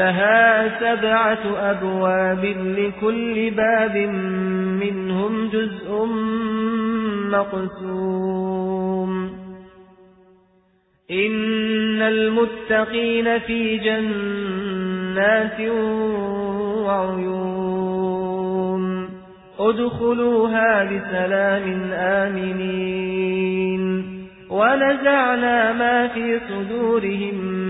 لها سبعة أبواب لكل باب منهم جزء مقسوم. إن المتقين في جنات وعيون. ادخلوها بسلام آمنين. ونزعنا ما في صدورهم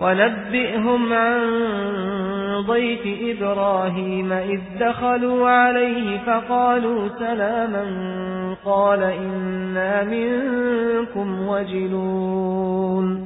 ونبئهم عن ضيف إبراهيم إذ دخلوا عليه فقالوا سلاما قال إنا منكم وجلون.